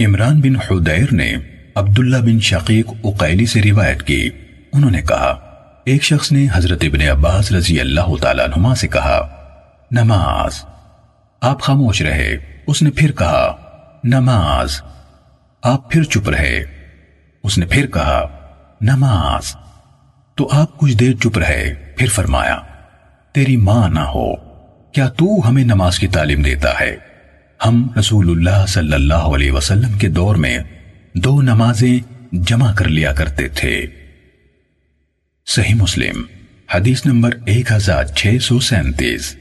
عمران بن حدیر نے عبداللہ بن شقیق اقیلی سے روایت کی۔ انہوں نے کہا، ایک شخص نے حضرت ابن عباس رضی اللہ تعالیٰ عنہما سے کہا، نماز۔ آپ خاموش رہے۔ اس نے پھر کہا، نماز۔ آپ پھر چپ رہے۔ اس نے پھر کہا، نماز۔ تو آپ کچھ دیر چپ رہے۔ پھر فرمایا، تیری ماں نہ ہو۔ کیا تو ہمیں نماز کی تعلیم دیتا ہے؟ ہم رسول اللہ صلی اللہ علیہ وسلم کے دور میں دو نمازیں جمع کر لیا کرتے تھے۔ صحیح مسلم، حدیث نمبر ایک ہزار چھ سو سینتیس۔